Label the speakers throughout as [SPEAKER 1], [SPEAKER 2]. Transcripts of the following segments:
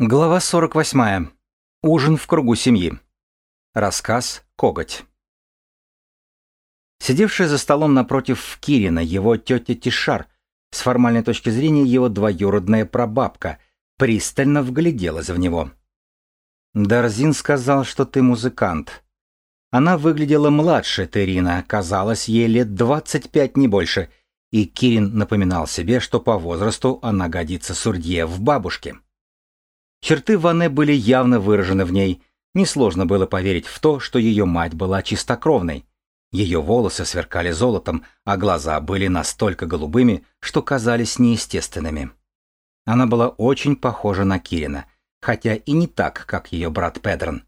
[SPEAKER 1] Глава 48. Ужин в кругу семьи. Рассказ «Коготь». Сидевшая за столом напротив Кирина его тетя Тишар, с формальной точки зрения его двоюродная прабабка, пристально вгляделась в него. «Дарзин сказал, что ты музыкант». Она выглядела младше Терина, казалось, ей лет 25, не больше, и Кирин напоминал себе, что по возрасту она годится сурдье в бабушке. Черты Ване были явно выражены в ней. Несложно было поверить в то, что ее мать была чистокровной. Ее волосы сверкали золотом, а глаза были настолько голубыми, что казались неестественными. Она была очень похожа на Кирина, хотя и не так, как ее брат Педрон.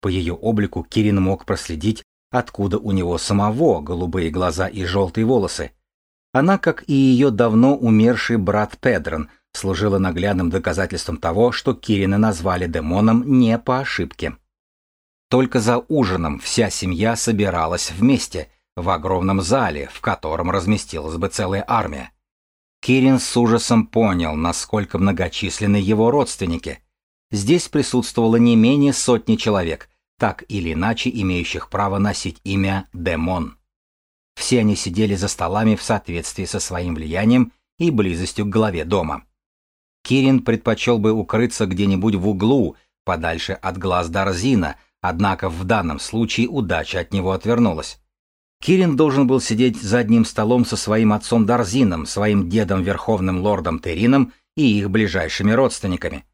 [SPEAKER 1] По ее облику Кирин мог проследить, откуда у него самого голубые глаза и желтые волосы. Она, как и ее давно умерший брат Педрон, служило наглядным доказательством того, что Кирина назвали демоном не по ошибке. Только за ужином вся семья собиралась вместе, в огромном зале, в котором разместилась бы целая армия. Кирин с ужасом понял, насколько многочисленны его родственники. Здесь присутствовало не менее сотни человек, так или иначе имеющих право носить имя Демон. Все они сидели за столами в соответствии со своим влиянием и близостью к главе дома. Кирин предпочел бы укрыться где-нибудь в углу, подальше от глаз Дарзина, однако в данном случае удача от него отвернулась. Кирин должен был сидеть за одним столом со своим отцом Дарзином, своим дедом Верховным Лордом Терином и их ближайшими родственниками.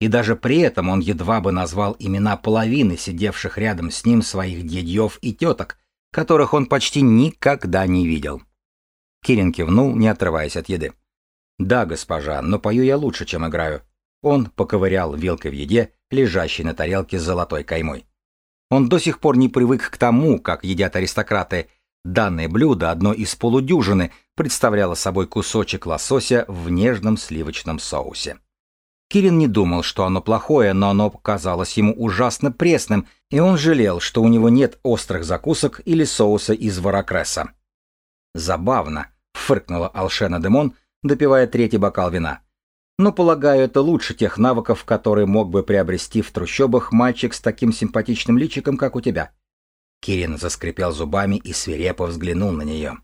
[SPEAKER 1] И даже при этом он едва бы назвал имена половины сидевших рядом с ним своих дедьев и теток, которых он почти никогда не видел. Кирин кивнул, не отрываясь от еды. «Да, госпожа, но пою я лучше, чем играю». Он поковырял вилкой в еде, лежащей на тарелке с золотой каймой. Он до сих пор не привык к тому, как едят аристократы. Данное блюдо, одно из полудюжины, представляло собой кусочек лосося в нежном сливочном соусе. Кирин не думал, что оно плохое, но оно казалось ему ужасно пресным, и он жалел, что у него нет острых закусок или соуса из варакреса. «Забавно», — фыркнула Алшена Демон, — допивая третий бокал вина. Но, полагаю, это лучше тех навыков, которые мог бы приобрести в трущобах мальчик с таким симпатичным личиком, как у тебя. Кирин заскрипел зубами и свирепо взглянул на нее.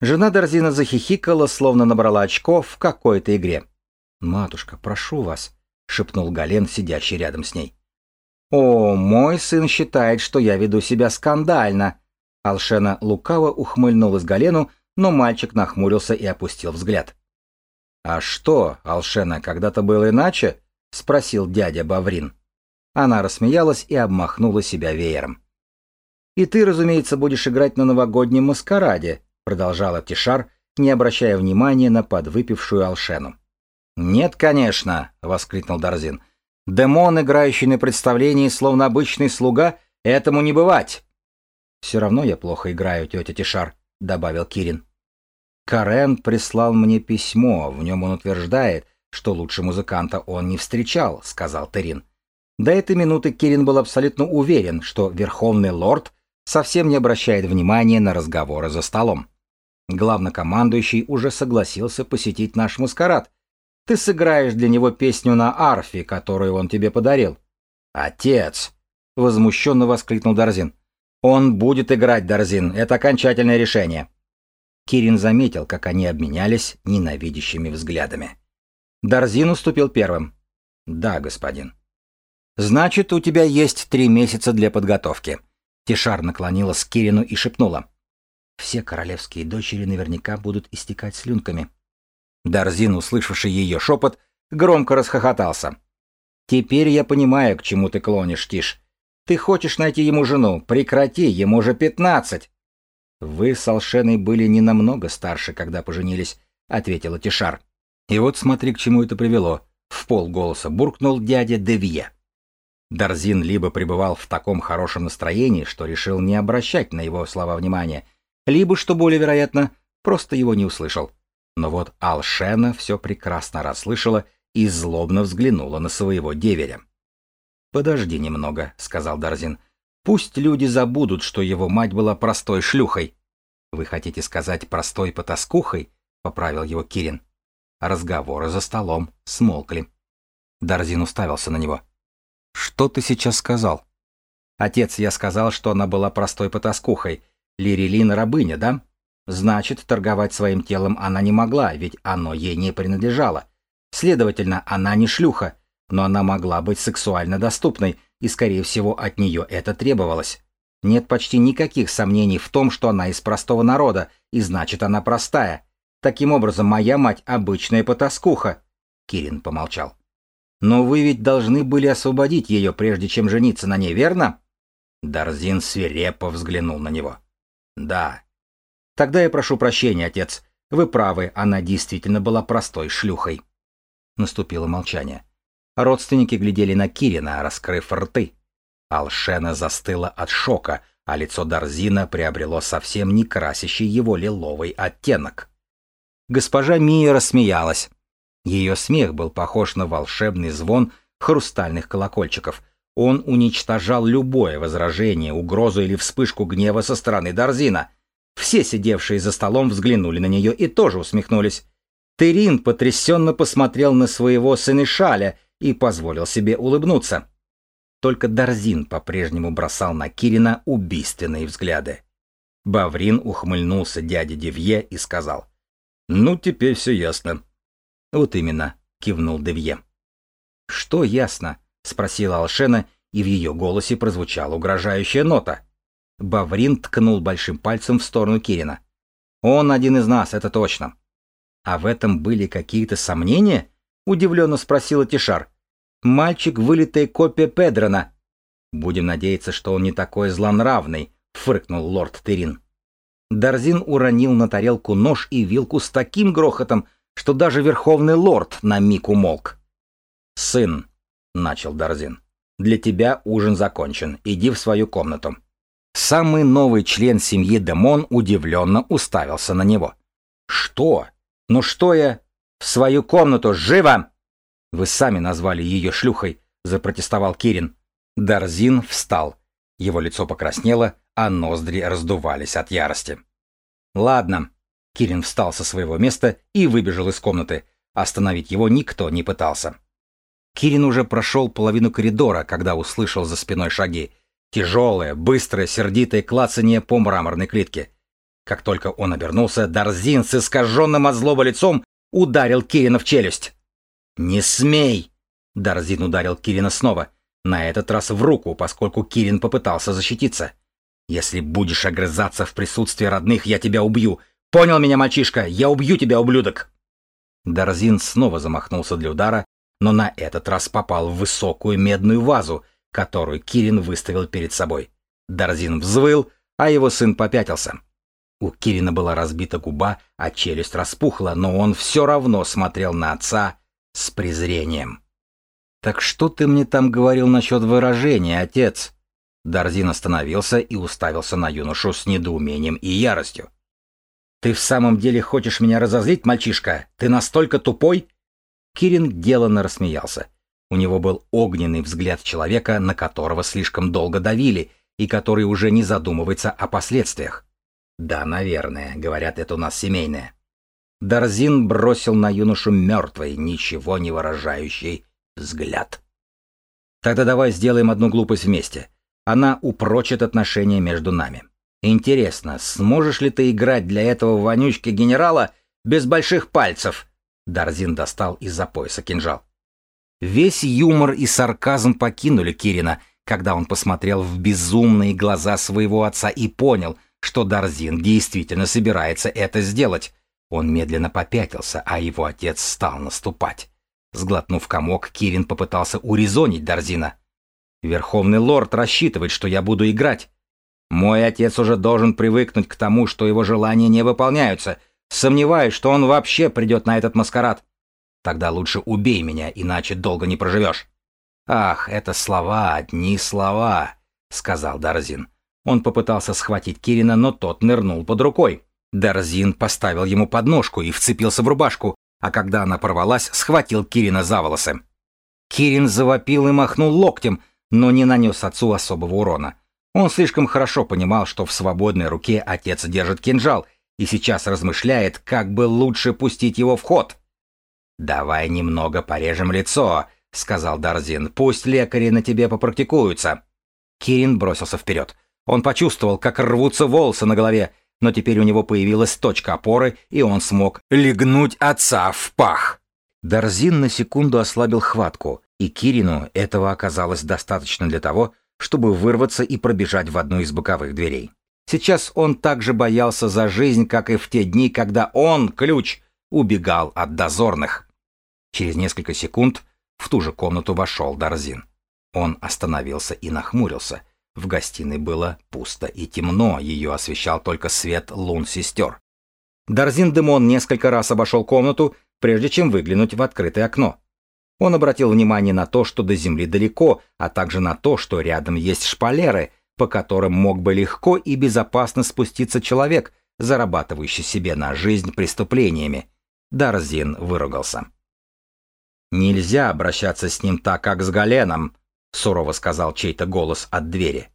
[SPEAKER 1] Жена Дорзина захихикала, словно набрала очков в какой-то игре. «Матушка, прошу вас», — шепнул Гален, сидящий рядом с ней. «О, мой сын считает, что я веду себя скандально!» Алшена лукаво ухмыльнулась Галену, но мальчик нахмурился и опустил взгляд. «А что, Алшена, когда-то было иначе?» — спросил дядя Баврин. Она рассмеялась и обмахнула себя веером. «И ты, разумеется, будешь играть на новогоднем маскараде», — продолжала Тишар, не обращая внимания на подвыпившую Алшену. «Нет, конечно», — воскликнул Дарзин. «Демон, играющий на представлении, словно обычный слуга, этому не бывать». «Все равно я плохо играю, тетя Тишар», — добавил Кирин. Карен прислал мне письмо, в нем он утверждает, что лучше музыканта он не встречал, сказал Терин. До этой минуты Кирин был абсолютно уверен, что Верховный Лорд совсем не обращает внимания на разговоры за столом. Главнокомандующий уже согласился посетить наш маскарад. Ты сыграешь для него песню на арфе, которую он тебе подарил. Отец! Возмущенно воскликнул Дарзин. Он будет играть, Дарзин, это окончательное решение. Кирин заметил, как они обменялись ненавидящими взглядами. Дарзин уступил первым. «Да, господин». «Значит, у тебя есть три месяца для подготовки». Тишар наклонилась к Кирину и шепнула. «Все королевские дочери наверняка будут истекать слюнками». Дарзин, услышавший ее шепот, громко расхохотался. «Теперь я понимаю, к чему ты клонишь, Тиш. Ты хочешь найти ему жену. Прекрати, ему же пятнадцать». «Вы с Алшеной были не намного старше, когда поженились», — ответила Тишар. «И вот смотри, к чему это привело», — в полголоса буркнул дядя Девье. Дарзин либо пребывал в таком хорошем настроении, что решил не обращать на его слова внимания, либо, что более вероятно, просто его не услышал. Но вот Алшена все прекрасно расслышала и злобно взглянула на своего деверя. «Подожди немного», — сказал Дарзин. Пусть люди забудут, что его мать была простой шлюхой. Вы хотите сказать простой потаскухой? Поправил его Кирин. Разговоры за столом смолкли. Дарзин уставился на него. «Что ты сейчас сказал?» «Отец, я сказал, что она была простой потаскухой. Лирилин рабыня, да? Значит, торговать своим телом она не могла, ведь оно ей не принадлежало. Следовательно, она не шлюха, но она могла быть сексуально доступной, и, скорее всего, от нее это требовалось. Нет почти никаких сомнений в том, что она из простого народа, и значит, она простая. Таким образом, моя мать обычная потаскуха. Кирин помолчал. Но вы ведь должны были освободить ее, прежде чем жениться на ней, верно? Дарзин свирепо взглянул на него. Да. Тогда я прошу прощения, отец. Вы правы, она действительно была простой шлюхой. Наступило молчание. Родственники глядели на Кирина, раскрыв рты. Алшена застыла от шока, а лицо Дарзина приобрело совсем не красящий его лиловый оттенок. Госпожа Мия рассмеялась. Ее смех был похож на волшебный звон хрустальных колокольчиков. Он уничтожал любое возражение, угрозу или вспышку гнева со стороны Дарзина. Все сидевшие за столом взглянули на нее и тоже усмехнулись. Терин потрясенно посмотрел на своего сына Шаля и позволил себе улыбнуться. Только Дарзин по-прежнему бросал на Кирина убийственные взгляды. Баврин ухмыльнулся дяде Девье и сказал. «Ну, теперь все ясно». «Вот именно», — кивнул Девье. «Что ясно?» — спросила Алшена, и в ее голосе прозвучала угрожающая нота. Баврин ткнул большим пальцем в сторону Кирина. «Он один из нас, это точно». «А в этом были какие-то сомнения?» — удивленно спросила Тишар. Мальчик — вылитая копия Педрона. Будем надеяться, что он не такой злонравный, фыркнул лорд Терин. Дарзин уронил на тарелку нож и вилку с таким грохотом, что даже верховный лорд на миг умолк. «Сын», — начал Дарзин, — «для тебя ужин закончен. Иди в свою комнату». Самый новый член семьи Демон удивленно уставился на него. «Что? Ну что я? В свою комнату, живо!» Вы сами назвали ее шлюхой, запротестовал Кирин. Дарзин встал. Его лицо покраснело, а ноздри раздувались от ярости. Ладно. Кирин встал со своего места и выбежал из комнаты. Остановить его никто не пытался. Кирин уже прошел половину коридора, когда услышал за спиной шаги. Тяжелое, быстрое, сердитое клацание по мраморной клетке. Как только он обернулся, Дарзин с искаженным от злоба лицом ударил Кирина в челюсть. «Не смей!» Дарзин ударил Кирина снова, на этот раз в руку, поскольку Кирин попытался защититься. «Если будешь огрызаться в присутствии родных, я тебя убью! Понял меня, мальчишка? Я убью тебя, ублюдок!» Дарзин снова замахнулся для удара, но на этот раз попал в высокую медную вазу, которую Кирин выставил перед собой. Дарзин взвыл, а его сын попятился. У Кирина была разбита губа, а челюсть распухла, но он все равно смотрел на отца с презрением. «Так что ты мне там говорил насчет выражения, отец?» Дарзин остановился и уставился на юношу с недоумением и яростью. «Ты в самом деле хочешь меня разозлить, мальчишка? Ты настолько тупой?» Кирин деланно рассмеялся. У него был огненный взгляд человека, на которого слишком долго давили, и который уже не задумывается о последствиях. «Да, наверное, говорят, это у нас семейное». Дарзин бросил на юношу мертвый, ничего не выражающий взгляд. «Тогда давай сделаем одну глупость вместе. Она упрочит отношения между нами. Интересно, сможешь ли ты играть для этого вонючки-генерала без больших пальцев?» Дарзин достал из-за пояса кинжал. Весь юмор и сарказм покинули Кирина, когда он посмотрел в безумные глаза своего отца и понял, что Дарзин действительно собирается это сделать. Он медленно попятился, а его отец стал наступать. Сглотнув комок, Кирин попытался урезонить Дарзина. «Верховный лорд рассчитывает, что я буду играть. Мой отец уже должен привыкнуть к тому, что его желания не выполняются. Сомневаюсь, что он вообще придет на этот маскарад. Тогда лучше убей меня, иначе долго не проживешь». «Ах, это слова, одни слова», — сказал Дарзин. Он попытался схватить Кирина, но тот нырнул под рукой. Дарзин поставил ему подножку и вцепился в рубашку, а когда она порвалась, схватил Кирина за волосы. Кирин завопил и махнул локтем, но не нанес отцу особого урона. Он слишком хорошо понимал, что в свободной руке отец держит кинжал, и сейчас размышляет, как бы лучше пустить его в ход. «Давай немного порежем лицо», — сказал Дарзин. «Пусть лекари на тебе попрактикуются». Кирин бросился вперед. Он почувствовал, как рвутся волосы на голове, но теперь у него появилась точка опоры, и он смог легнуть отца в пах. Дарзин на секунду ослабил хватку, и Кирину этого оказалось достаточно для того, чтобы вырваться и пробежать в одну из боковых дверей. Сейчас он так же боялся за жизнь, как и в те дни, когда он, ключ, убегал от дозорных. Через несколько секунд в ту же комнату вошел Дарзин. Он остановился и нахмурился. В гостиной было пусто и темно, ее освещал только свет лун сестер. Дарзин Демон несколько раз обошел комнату, прежде чем выглянуть в открытое окно. Он обратил внимание на то, что до земли далеко, а также на то, что рядом есть шпалеры, по которым мог бы легко и безопасно спуститься человек, зарабатывающий себе на жизнь преступлениями. Дарзин выругался. «Нельзя обращаться с ним так, как с Галеном», — сурово сказал чей-то голос от двери.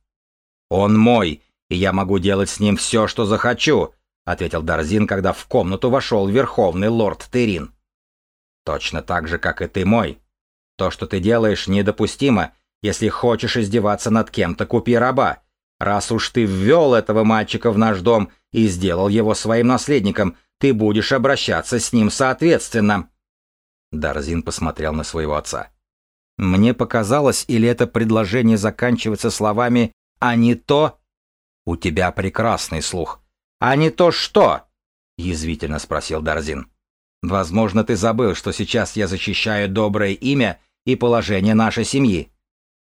[SPEAKER 1] «Он мой, и я могу делать с ним все, что захочу», — ответил Дарзин, когда в комнату вошел верховный лорд Терин. «Точно так же, как и ты мой. То, что ты делаешь, недопустимо. Если хочешь издеваться над кем-то, купи раба. Раз уж ты ввел этого мальчика в наш дом и сделал его своим наследником, ты будешь обращаться с ним соответственно». Дарзин посмотрел на своего отца. «Мне показалось, или это предложение заканчивается словами «а не то»?» «У тебя прекрасный слух». «А не то что?» — язвительно спросил Дарзин. «Возможно, ты забыл, что сейчас я защищаю доброе имя и положение нашей семьи».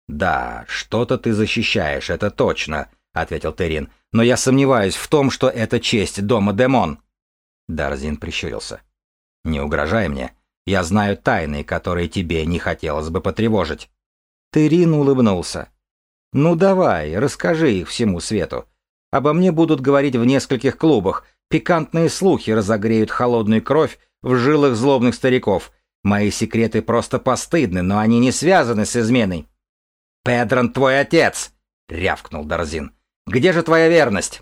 [SPEAKER 1] «Да, что-то ты защищаешь, это точно», — ответил Терин. «Но я сомневаюсь в том, что это честь дома Демон». Дарзин прищурился. «Не угрожай мне. Я знаю тайны, которые тебе не хотелось бы потревожить». Терин улыбнулся. «Ну давай, расскажи их всему свету. Обо мне будут говорить в нескольких клубах. Пикантные слухи разогреют холодную кровь в жилах злобных стариков. Мои секреты просто постыдны, но они не связаны с изменой». «Педрон твой отец!» — рявкнул Дарзин. «Где же твоя верность?»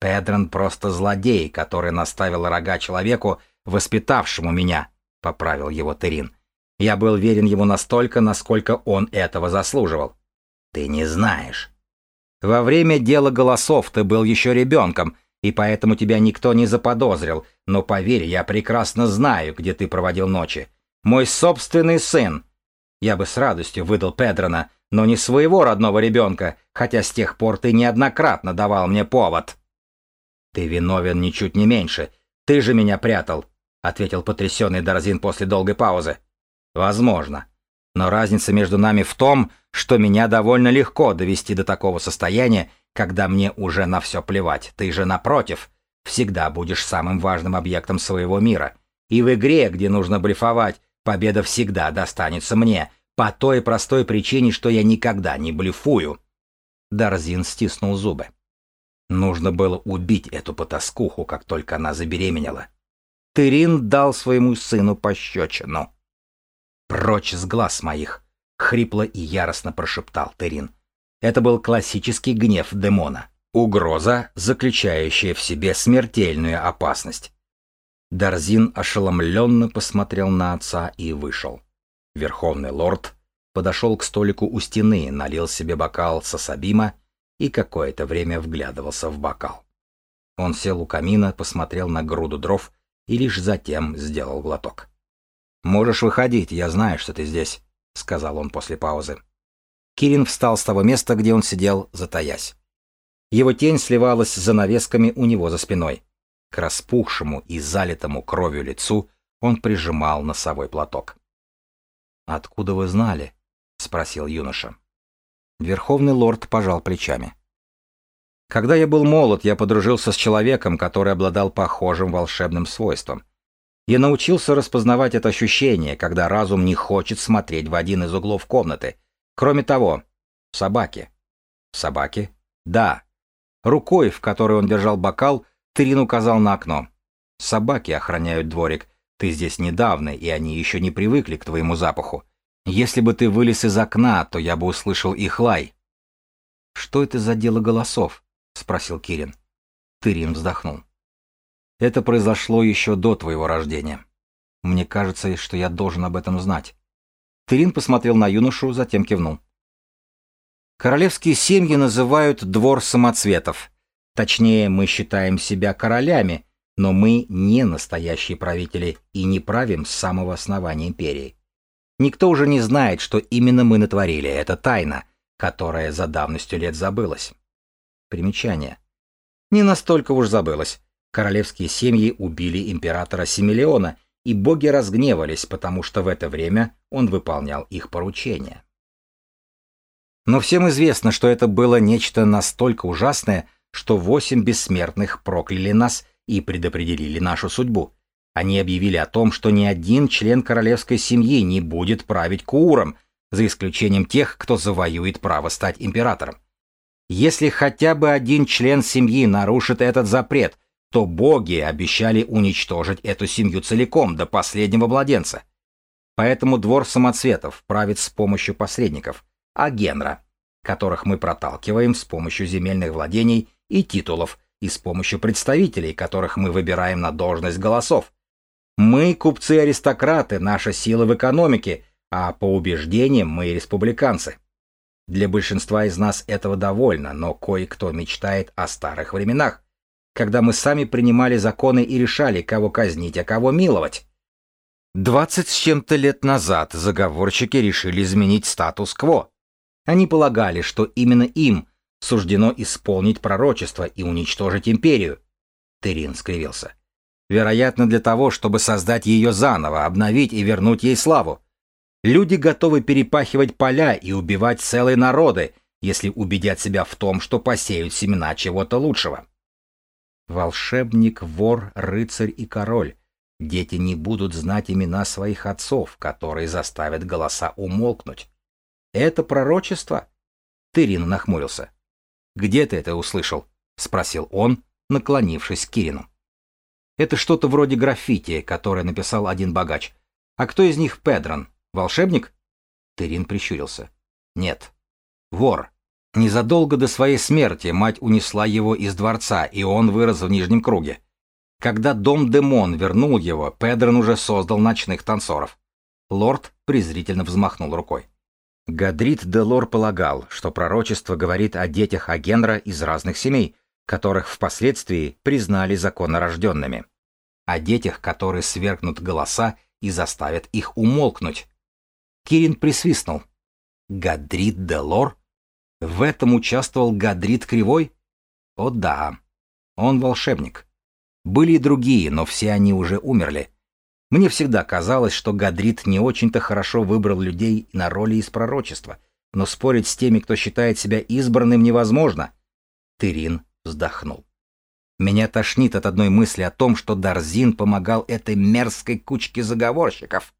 [SPEAKER 1] «Педрон просто злодей, который наставил рога человеку, воспитавшему меня», — поправил его Терин. «Я был верен ему настолько, насколько он этого заслуживал». «Ты не знаешь». «Во время дела голосов ты был еще ребенком, и поэтому тебя никто не заподозрил, но поверь, я прекрасно знаю, где ты проводил ночи. Мой собственный сын. Я бы с радостью выдал Педрона, но не своего родного ребенка, хотя с тех пор ты неоднократно давал мне повод». «Ты виновен ничуть не меньше. Ты же меня прятал ответил потрясенный Дарзин после долгой паузы. Возможно. Но разница между нами в том, что меня довольно легко довести до такого состояния, когда мне уже на все плевать. Ты же, напротив, всегда будешь самым важным объектом своего мира. И в игре, где нужно блефовать, победа всегда достанется мне, по той простой причине, что я никогда не блефую. Дарзин стиснул зубы. Нужно было убить эту потаскуху, как только она забеременела. Терин дал своему сыну пощечину. «Прочь с глаз моих!» — хрипло и яростно прошептал Терин. Это был классический гнев демона. Угроза, заключающая в себе смертельную опасность. Дарзин ошеломленно посмотрел на отца и вышел. Верховный лорд подошел к столику у стены, налил себе бокал сасабима и какое-то время вглядывался в бокал. Он сел у камина, посмотрел на груду дров и лишь затем сделал глоток. «Можешь выходить, я знаю, что ты здесь», — сказал он после паузы. Кирин встал с того места, где он сидел, затаясь. Его тень сливалась с занавесками у него за спиной. К распухшему и залитому кровью лицу он прижимал носовой платок. «Откуда вы знали?» — спросил юноша. Верховный лорд пожал плечами. Когда я был молод, я подружился с человеком, который обладал похожим волшебным свойством. Я научился распознавать это ощущение, когда разум не хочет смотреть в один из углов комнаты. Кроме того, собаки. Собаки? Да. Рукой, в которой он держал бокал, Трин указал на окно. Собаки охраняют дворик. Ты здесь недавно, и они еще не привыкли к твоему запаху. Если бы ты вылез из окна, то я бы услышал их лай. Что это за дело голосов? — спросил Кирин. Тырин вздохнул. «Это произошло еще до твоего рождения. Мне кажется, что я должен об этом знать». Тырин посмотрел на юношу, затем кивнул. Королевские семьи называют двор самоцветов. Точнее, мы считаем себя королями, но мы не настоящие правители и не правим с самого основания империи. Никто уже не знает, что именно мы натворили. Это тайна, которая за давностью лет забылась. Примечание. Не настолько уж забылась. Королевские семьи убили императора Семилеона, и боги разгневались, потому что в это время он выполнял их поручения. Но всем известно, что это было нечто настолько ужасное, что восемь бессмертных прокляли нас и предопределили нашу судьбу. Они объявили о том, что ни один член королевской семьи не будет править Кууром, за исключением тех, кто завоюет право стать императором. Если хотя бы один член семьи нарушит этот запрет, то боги обещали уничтожить эту семью целиком, до последнего младенца. Поэтому двор самоцветов правит с помощью посредников, а Генра, которых мы проталкиваем с помощью земельных владений и титулов, и с помощью представителей, которых мы выбираем на должность голосов. Мы купцы-аристократы, наша сила в экономике, а по убеждениям мы республиканцы. Для большинства из нас этого довольно, но кое-кто мечтает о старых временах, когда мы сами принимали законы и решали, кого казнить, а кого миловать. Двадцать с чем-то лет назад заговорщики решили изменить статус-кво. Они полагали, что именно им суждено исполнить пророчество и уничтожить империю. Терин скривился. Вероятно, для того, чтобы создать ее заново, обновить и вернуть ей славу. Люди готовы перепахивать поля и убивать целые народы, если убедят себя в том, что посеют семена чего-то лучшего. Волшебник, вор, рыцарь и король. Дети не будут знать имена своих отцов, которые заставят голоса умолкнуть. Это пророчество? Тырин нахмурился. «Где ты это услышал?» — спросил он, наклонившись к Кирину. «Это что-то вроде граффити, которое написал один богач. А кто из них Педрон? Волшебник? Терин прищурился. Нет. Вор. Незадолго до своей смерти мать унесла его из дворца, и он вырос в Нижнем круге. Когда дом Демон вернул его, Педрон уже создал ночных танцоров. Лорд презрительно взмахнул рукой. Гадрит де Лор полагал, что пророчество говорит о детях Агенра из разных семей, которых впоследствии признали законнорожденными. О детях, которые свергнут голоса и заставят их умолкнуть, Кирин присвистнул. Гадрит Делор? В этом участвовал Гадрит Кривой? О да, он волшебник. Были и другие, но все они уже умерли. Мне всегда казалось, что Гадрит не очень-то хорошо выбрал людей на роли из пророчества, но спорить с теми, кто считает себя избранным, невозможно. Тырин вздохнул. Меня тошнит от одной мысли о том, что Дарзин помогал этой мерзкой кучке заговорщиков.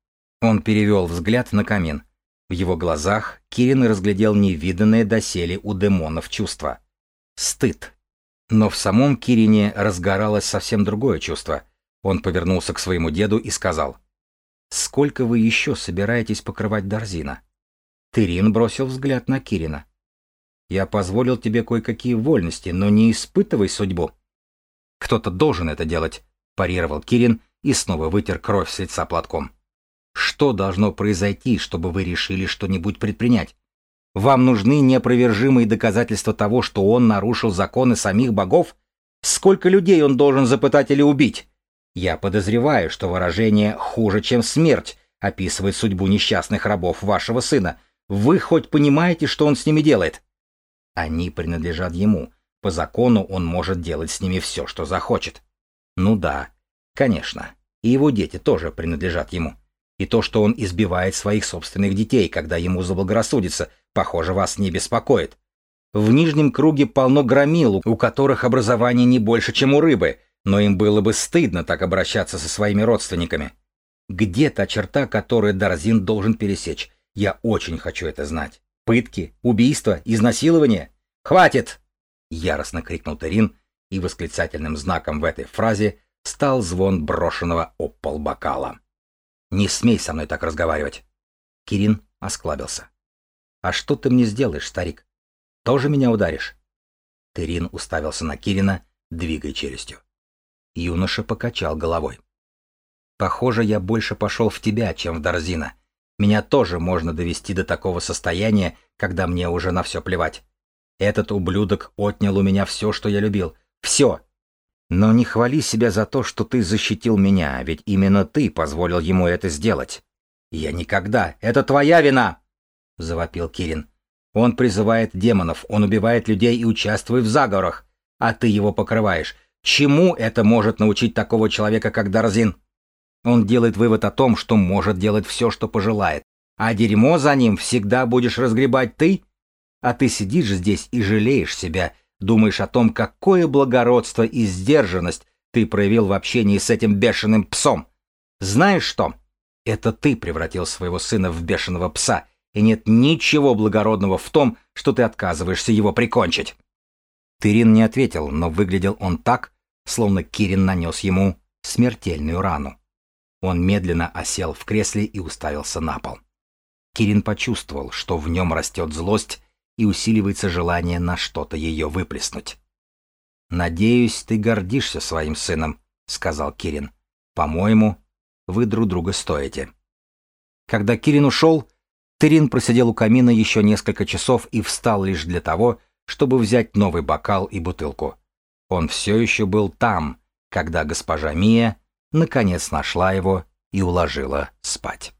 [SPEAKER 1] Он перевел взгляд на камин. В его глазах Кирин разглядел невиданное доселе у демонов чувство. Стыд. Но в самом Кирине разгоралось совсем другое чувство. Он повернулся к своему деду и сказал. «Сколько вы еще собираетесь покрывать Дарзина?» Тырин бросил взгляд на Кирина. «Я позволил тебе кое-какие вольности, но не испытывай судьбу». «Кто-то должен это делать», — парировал Кирин и снова вытер кровь с лица платком. Что должно произойти, чтобы вы решили что-нибудь предпринять? Вам нужны неопровержимые доказательства того, что он нарушил законы самих богов? Сколько людей он должен запытать или убить? Я подозреваю, что выражение «хуже, чем смерть» описывает судьбу несчастных рабов вашего сына. Вы хоть понимаете, что он с ними делает? Они принадлежат ему. По закону он может делать с ними все, что захочет. Ну да, конечно. И его дети тоже принадлежат ему. И то, что он избивает своих собственных детей, когда ему заблагорассудится, похоже, вас не беспокоит. В нижнем круге полно громил, у которых образование не больше, чем у рыбы, но им было бы стыдно так обращаться со своими родственниками. Где та черта, которую Дарзин должен пересечь? Я очень хочу это знать. Пытки, убийства, изнасилование? Хватит! Яростно крикнул Терин, и восклицательным знаком в этой фразе стал звон брошенного об пол бокала. Не смей со мной так разговаривать. Кирин осклабился. А что ты мне сделаешь, старик? Тоже меня ударишь? Терин уставился на Кирина, двигая челюстью. Юноша покачал головой. Похоже, я больше пошел в тебя, чем в Дарзина. Меня тоже можно довести до такого состояния, когда мне уже на все плевать. Этот ублюдок отнял у меня все, что я любил. Все. Но не хвали себя за то, что ты защитил меня, ведь именно ты позволил ему это сделать. Я никогда. Это твоя вина! Завопил Кирин. Он призывает демонов, он убивает людей и участвует в заговорах. А ты его покрываешь. Чему это может научить такого человека, как Дарзин? Он делает вывод о том, что может делать все, что пожелает. А дерьмо за ним всегда будешь разгребать ты? А ты сидишь здесь и жалеешь себя, думаешь о том, какое благородство и сдержанность ты проявил в общении с этим бешеным псом. Знаешь что? Это ты превратил своего сына в бешеного пса, и нет ничего благородного в том, что ты отказываешься его прикончить. Тырин не ответил, но выглядел он так, словно Кирин нанес ему смертельную рану. Он медленно осел в кресле и уставился на пол. Кирин почувствовал, что в нем растет злость и усиливается желание на что-то ее выплеснуть. «Надеюсь, ты гордишься своим сыном», — сказал Кирин. «По-моему, вы друг друга стоите». Когда Кирин ушел, Терин просидел у камина еще несколько часов и встал лишь для того, чтобы взять новый бокал и бутылку. Он все еще был там, когда госпожа Мия наконец нашла его и уложила спать.